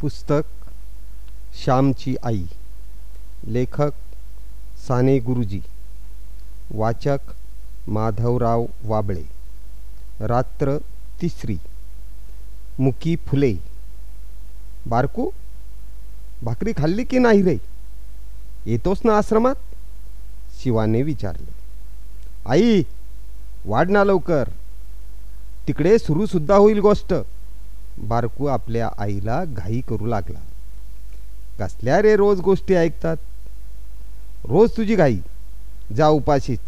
पुस्तक श्यामची आई. लेखक साने गुरुजी. वाचक माधवराव वाबळे. रात्र तिसरी. मुकी फुले. बारकू भाकरी खाल्ली की नाही रे? येतोस ना आश्रमात? शिवाने विचारले. आई वाढ ना लवकर. तिकडे सुरूसुद्धा होईल गोष्ट. बारकू आपल्या आईला घाई करू लागला. कसल्या रे रोज गोष्टी ऐकतात? रोज तुझी घाई. जा उपाशीच.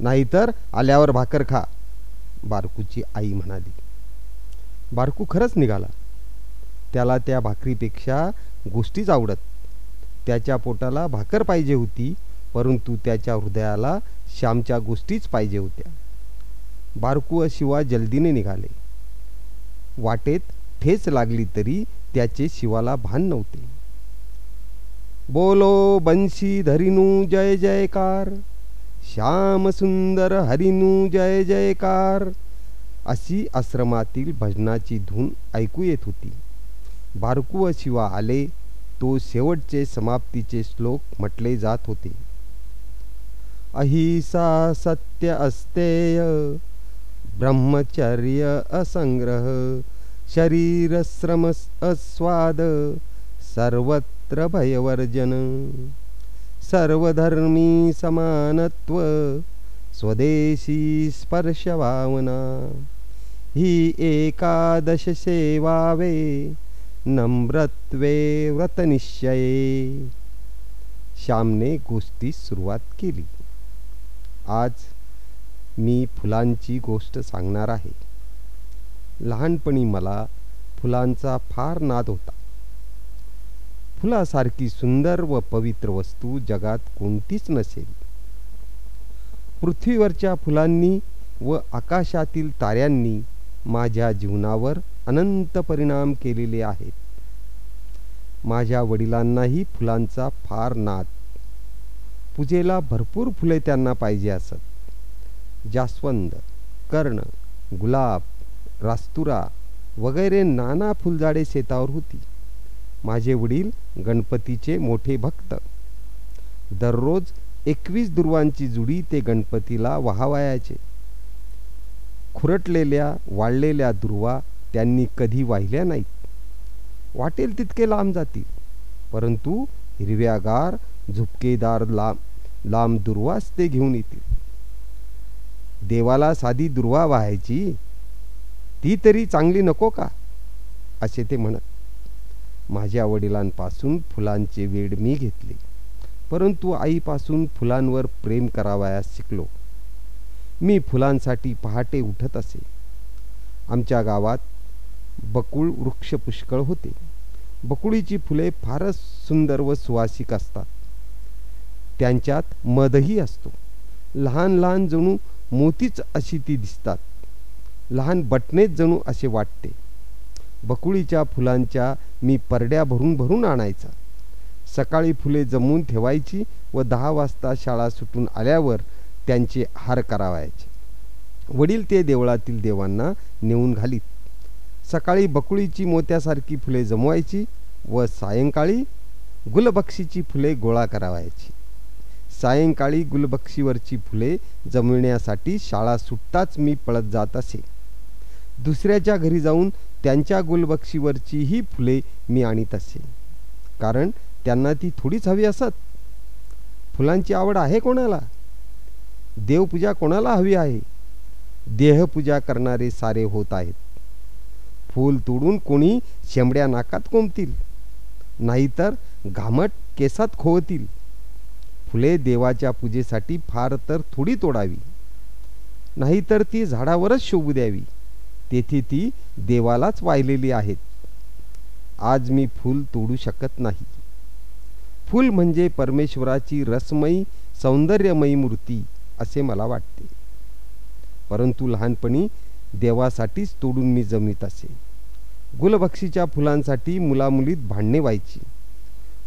नाहीतर आल्यावर भाकर खा. बारकूची आई म्हणाली. बारकू खरंच निघाला. त्याला त्या भाकरीपेक्षा गोष्टीच आवडत. त्याच्या पोटाला भाकर पाहिजे होती परंतु त्याच्या हृदयाला श्यामच्या गोष्टीच पाहिजे होत्या. बारकू शिवा जल्दीने निघाले. वाटेत ठेच लागली तरी त्याचे शिवाला भान नव्हते. बोलो बंशी धरिनू जय जयकार श्याम सुंदर हरिनू जय जयकार. अशी आश्रमातील भजनाची धून ऐकू येत होती. बारकू शिवा आले तो शेवटचे समाप्तीचे श्लोक म्हटले जात होते. अहिसा सत्य अस्तेय ब्रह्मचर्य असंग्रह शरीरश्रम अस्वाद सर्वत्र भयवर्जन। सर्वधर्मी समानत्व स्वदेशी स्पर्शभावना ही एकादश सेवावे नम्रत्वे व्रतनिश्चये श्यामने गोष्टी सुरुवात केली. आज मी फुलांची गोष्ट सांगणार आहे. लहानपणी मला फुलांचा फार नाद होता. फुलासारखी सुंदर व पवित्र वस्तू जगात कोणतीच नसेल. पृथ्वीवरच्या फुलांनी व आकाशातील ताऱ्यांनी माझ्या जीवनावर अनंत परिणाम केलेले आहेत. माझ्या वडिलांनाही फुलांचा फार नाद. पूजेला भरपूर फुले त्यांना पाहिजे असत. जास्वंद कर्ण गुलाब रास्तुरा वगैरे नाना फुलझाडे शेतावर होती. माझे वडील गणपतीचे मोठे भक्त. दररोज एकवीस दुर्वांची जुडी ते गणपतीला वाहावायाचे. खुरटलेल्या वाळलेल्या दुर्वा त्यांनी कधी वाहिल्या नाहीत. वाटेल तितके लांब जातील परंतु हिरव्यागार झुपकेदार लांब लांब दुर्वास ते घेऊन येतील. देवाला साधी दुर्वा वाहायची ती तरी चांगली नको का? असे ते म्हणत. माझ्या वडिलांपासून फुलांचे वेड मी घेतले परंतु आईपासून फुलांवर प्रेम करावयास शिकलो. मी फुलांसाठी पहाटे उठत असे. आमच्या गावात बकुळ वृक्ष पुष्कळ होते. बकुळीची फुले फारच सुंदर व सुवासिक असतात. त्यांच्यात मदही असतो. लहान लहान जणू मोतीच अशी ती दिसतात. लहान बटणेच जणू असे वाटते. बकुळीच्या फुलांच्या मी परड्या भरून भरून आणायचा. सकाळी फुले जमवून ठेवायची व दहा वाजता शाळा सुटून आल्यावर त्यांचे हार करावायचे. वडील ते देवळातील देवांना नेऊन घालीत. सकाळी बकुळीची मोत्यासारखी फुले जमवायची व सायंकाळी गुलबक्षीची फुले गोळा करावायची. सायंकाळी गुलबक्षीवरची फुले जमविण्यासाठी शाळा सुटताच मी पळत जात असे. दुसऱ्याच्या घरी जाऊन त्यांच्या गुलबक्षीवरची ही फुले मी आणीत असे. कारण त्यांना ती थोडीच हवी असत. फुलांची आवड आहे कोणाला? देवपूजा कोणाला हवी आहे? देहपूजा करणारे सारे होत आहेत. फूल तोडून कोणी शेंबड्या नाकात कोंबतील? नाहीतर घामट केसात खोवतील. फुले देवाच्या पूजेसाठी फार तर थोडी तोडावी. नाहीतर ती झाडावरच शोभू द्यावी. तेथे ती देवालाच वाहिलेली आहेत. आज मी फूल तोडू शकत नाही. फूल म्हणजे परमेश्वराची रसमयी सौंदर्यमयी मूर्ती असे मला वाटते. परंतु लहानपणी देवासाठीच तोडून मी जमीत असे. गुलबक्षीच्या फुलांसाठी मुलामुलीत भांडणे व्हायची.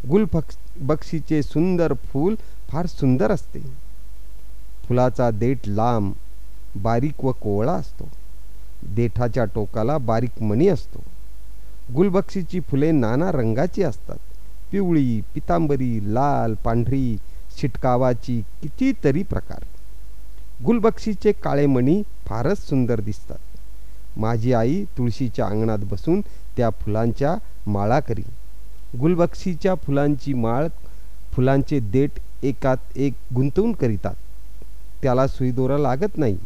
गुलबक्ष बक्षीचे सुंदर फूल फार सुंदर असते. फुलाचा देठ लांब बारीक व कोवळा असतो. देठाच्या टोकाला बारीक मणी असतो. गुलबक्षीची फुले नाना रंगाची असतात. पिवळी पितांबरी लाल पांढरी शिटकावाची कितीतरी प्रकार. गुलबक्षीचे काळे मणी फारच सुंदर दिसतात. माझी आई तुळशीच्या अंगणात बसून त्या फुलांच्या माळा करी. गुलबक्षीच्या फुलांची माळ फुलांचे देठ एकात एक गुंतवून करीतात. त्याला सुईदोरा लागत नाही.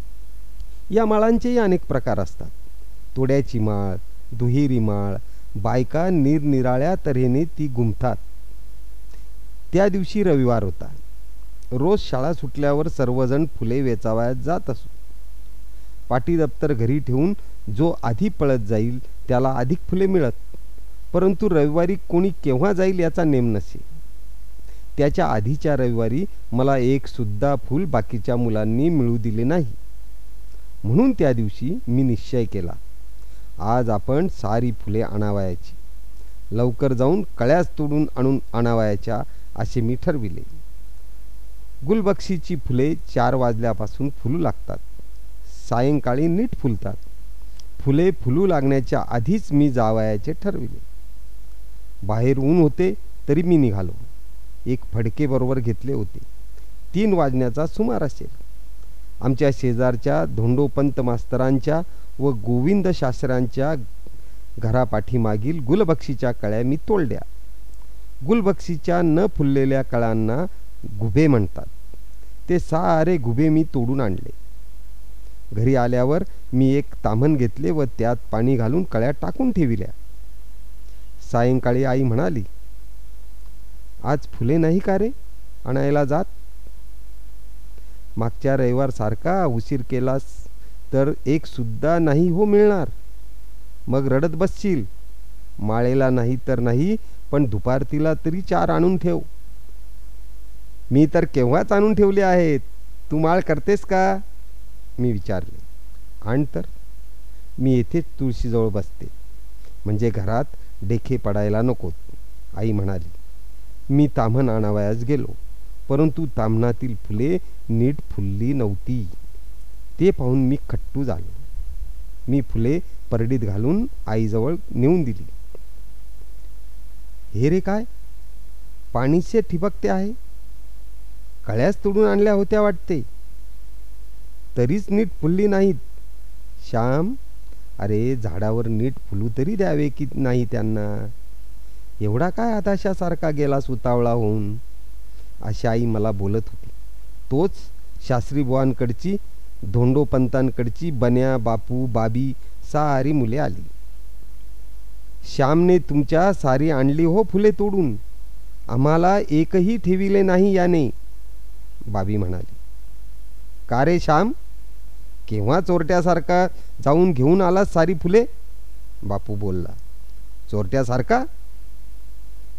या माळांचेही अनेक प्रकार असतात. तोड्याची माळ दुहेरी माळ बायका निरनिराळ्या तऱ्हेने ती गुंफतात. त्या दिवशी रविवार होता. रोज शाळा सुटल्यावर सर्वजण फुले वेचावयात जात असू. पाटी दप्तर घरी ठेवून जो आधी पळत जाईल त्याला अधिक फुले मिळत. परंतु रविवारी कोणी केव्हा जाईल याचा नेम नसे. त्याच्या आधीच्या रविवारी मला एक सुद्धा फूल बाकीच्या मुलांनी मिळू दिले नाही. म्हणून त्या दिवशी मी निश्चय केला आज आपण सारी फुले आणावयाची. लवकर जाऊन कळ्यास तोडून आणून आणावयाच्या असे मी ठरविले. गुलबक्षीची फुले चार वाजल्यापासून फुलू लागतात. सायंकाळी नीट फुलतात. फुले फुलू लागण्याच्या आधीच मी जावयाचे ठरविले. बाहेर ऊन होते तरी मी निघालो. एक फडके बरोबर घेतले होते. तीन वाजण्याचा सुमार असेल. आमच्या शेजारच्या धोंडोपंत मास्तरांच्या व गोविंद शास्त्रांच्या घरापाठीमागील गुलबक्षीच्या कळ्या मी तोडल्या. गुलबक्षीच्या न फुललेल्या कळ्यांना गुभे म्हणतात. ते सारे गुभे मी तोडून आणले. घरी आल्यावर मी एक ताम्हण घेतले व त्यात पाणी घालून कळ्या टाकून ठेविल्या. सायंकाळी आई म्हणाली आज फुले नाही का रे आणायला जात? मागच्या रविवार सारखा उशीर केलास तर एक सुद्धा नाही हो मिळणार. मग रडत बसशील. माळेला नाही तर नाही पण दुपारतीला तरी चार आणून ठेव. मी तर केव्हाच आणून ठेवले आहेत? तू माळ करतेस का? मी विचारले. आण तर. मी येथेच तुळशीजवळ बसते. म्हणजे घरात डेखे पडायला नकोत. आई म्हणाली मी ताम्हण आणावयास गेलो. परंतु ताम्हणातील फुले नीट फुलली नव्हती. ते पाहून मी खट्टू झालो. मी फुले परडीत घालून आईजवळ नेऊन दिली. हे रे काय? पाणीचे ठिबकते आहे? कळ्याच तोडून आणल्या होत्या वाटते. तरीच नीट फुलली नाहीत. श्याम अरे झाडावर नीट फुलू तरी द्यावे की नाही त्यांना? एवढा काय आताशासारखा गेला सुतावळा होऊन? अशी आई मला बोलत होती. तोच शास्त्रीबुवांकडची धोंडोपंतांकडची बन्या बापू बाबी सारी मुले आली. श्यामने तुमच्या सारी आणली हो फुले तोडून. आम्हाला एकही ठेविले नाही याने बाबी म्हणाली. का रे श्याम? केव्हा चोरट्यासारखा जाऊन घेऊन आलास सारी फुले? बापू बोलला. चोरट्यासारखा?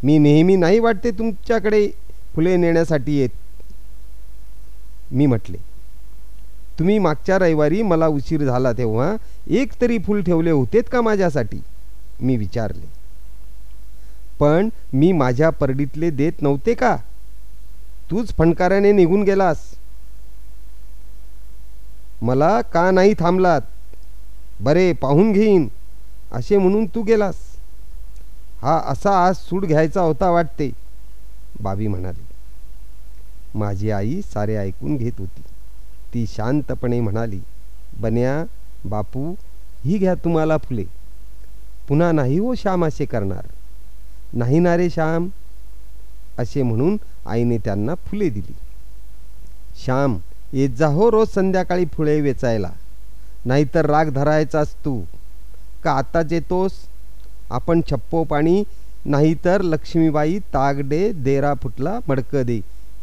मी नेहमी नाही वाटते तुमच्याकडे फुले नेण्यासाठी येत. मी म्हटले तुम्ही मागच्या रविवारी मला उशीर झाला तेव्हा एक तरी फूल ठेवले होतेत का माझ्यासाठी? मी विचारले. पण मी माझ्या परडीतले देत नव्हते का? तूच फणकाराने निघून गेलास. मला का नाही थांबलात? बरे पाहून घेईन. असे म्हणून तू गेलास. हा असा आज सूड घ्यायचा होता वाटते. बाबी म्हणाली माझी आई सारे ऐकून घेत होती. ती शांतपणे म्हणाली बन्या बापू ही घ्या तुम्हाला फुले. पुन्हा नाही हो श्याम असे करणार. नाही ना रे श्याम. असे म्हणून आईने त्यांना फुले दिली. श्याम येत जा हो रोज संध्याकाळी फुले वेचायला. नाहीतर राग धरायचाच तू. का आत्ताच येतोस? आपण छप्पो पाणी नाहीतर लक्ष्मीबाई तागडे देरा फुटला मडकं दे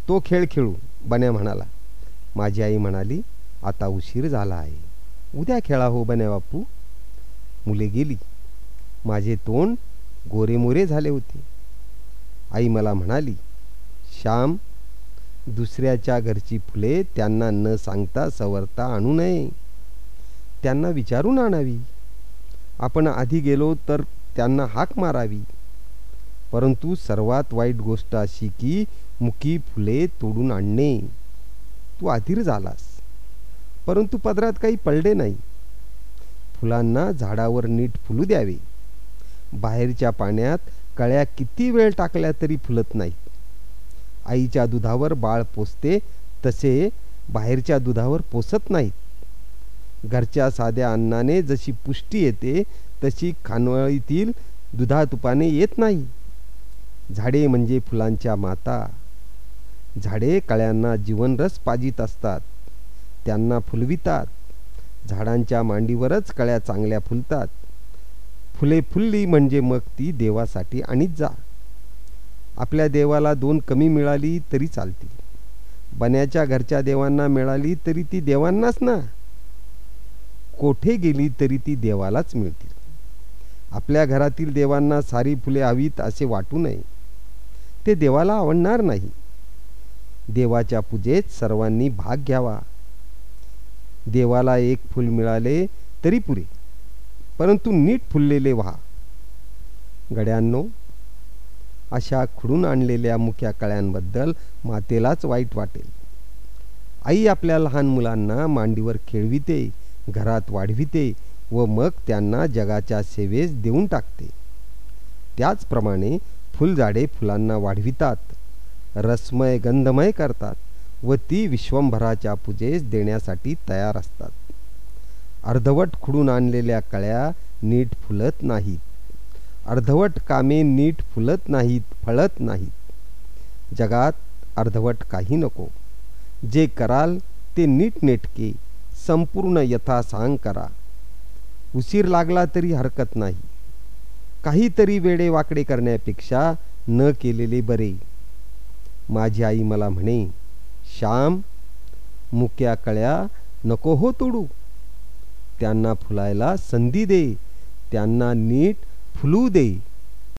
तो खेळ खेळू बन्या म्हणाला. माझी आई म्हणाली आता उशीर झाला आहे. उद्या खेळा हो बन्या बापू मुले गेली. माझे तोंड गोरेमोरे झाले होते. आई मला म्हणाली श्याम दुसऱ्याच्या घरची फुले त्यांना न सांगता सवरता आणू नये. त्यांना विचारून आणावी. आपण आधी गेलो तर त्यांना हाक मारावी. परंतु सर्वात वाईट गोष्ट अशी की मुकी फुले तोडून आणणे. तू अधीर झालास. परंतु पदरात काही पडले नाही. फुलांना झाडावर नीट फुलू द्यावे. बाहेरच्या पाण्यात कळ्या किती वेळ टाकल्या तरी फुलत नाहीत. आईच्या दुधावर बाळ पोसते तसे बाहेरच्या दुधावर पोसत नाहीत. घरच्या साध्या अन्नाने जशी पुष्टी येते तशी खानवळीतील दुधातुपाने येत नाही. झाडे म्हणजे फुलांच्या माता. झाडे कळ्यांना जीवनरस पाजित असतात. त्यांना फुलवितात. झाडांच्या मांडीवरच कळ्या चांगल्या फुलतात. फुले फुलली म्हणजे मग ती देवासाठी आणीत जा. आपल्या देवाला दोन कमी मिळाली तरी चालतील. बन्याच्या घरच्या देवांना मिळाली तरी ती देवांनाच ना. कोठे गेली तरी ती देवालाच मिळतील. आपल्या घरातील देवांना सारी फुले हवीत असे वाटू नये. ते देवाला आवडणार नाही. देवाच्या पूजेत सर्वांनी भाग घ्यावा. देवाला एक फूल मिळाले तरी पुरे परंतु नीट फुललेले व्हा. गड्यांनो अशा खुडून आणलेल्या मुख्या कळ्यांबद्दल मातेलाच वाईट वाटेल. आई आपल्या लहान मुलांना मांडीवर खेळविते घरात वाढविते व मग त्यांना जगाच्या सेवेस देऊन टाकते. त्याचप्रमाणे फुलझाडे फुलांना वाढवितात रसमय गंधमय करतात व ती विश्वंभराच्या पूजेस देण्यासाठी तयार असतात. अर्धवट खुडून आणलेल्या कळ्या नीट फुलत नाहीत. अर्धवट कामे नीट फुलत नाहीत फळत नाहीत. जगात अर्धवट काही नको. जे कराल ते नीट नेटके संपूर्ण यथासांग करा. उशीर लागला तरी हरकत नाही. काहीतरी वेडे वाकडे करण्यापेक्षा न केलेले बरे. माझी आई मला म्हणे श्याम मुक्या कळ्या नको हो तोडू. त्यांना फुलायला संधी दे. त्यांना नीट फुलू दे.